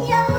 안녕.